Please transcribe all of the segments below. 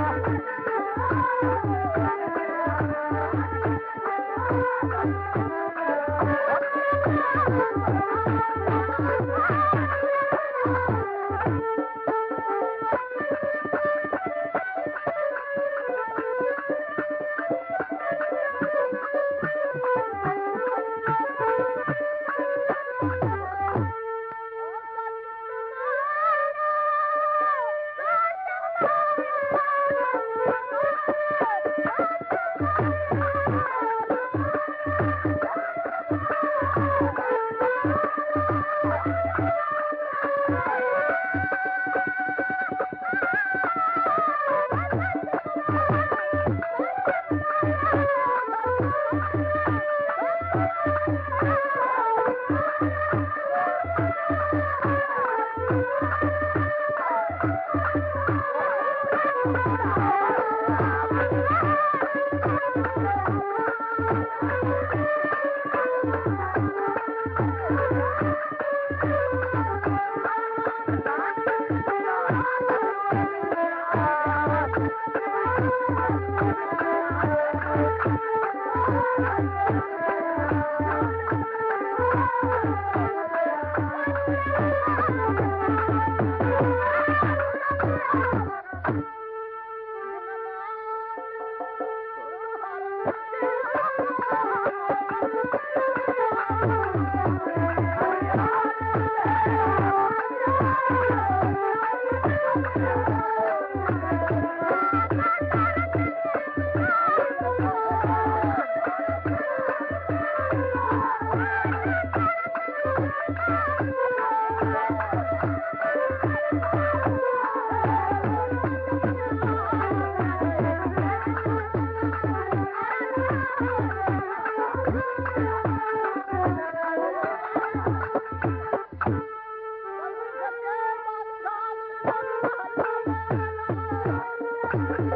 Bye. Oh, Música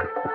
Yeah.